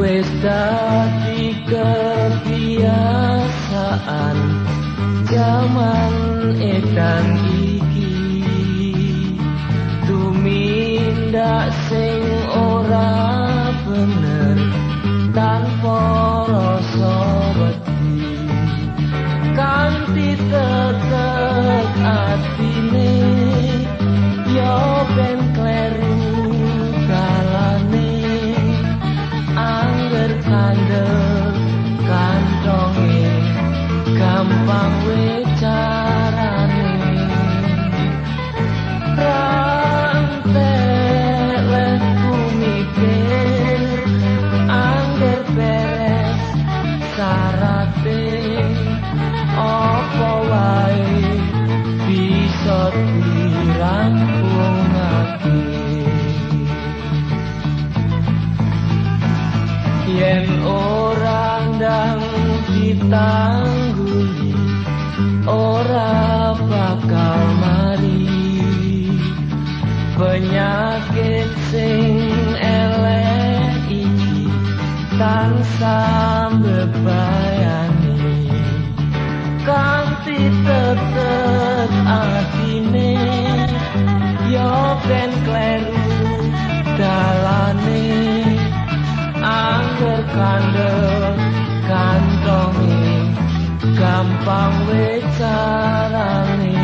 wis dadi kebiasaan. Zaman edan iki. Tumindak sing ora bener. Tanpa sarate apa wae bisa dirangkungake yen orang ndang ditangguli ora bakal mari. Penyakit sing tansah bebayani kanthi tetep atine yo ben kleru dalane. Angger kandel kantonge. Gampang wecarane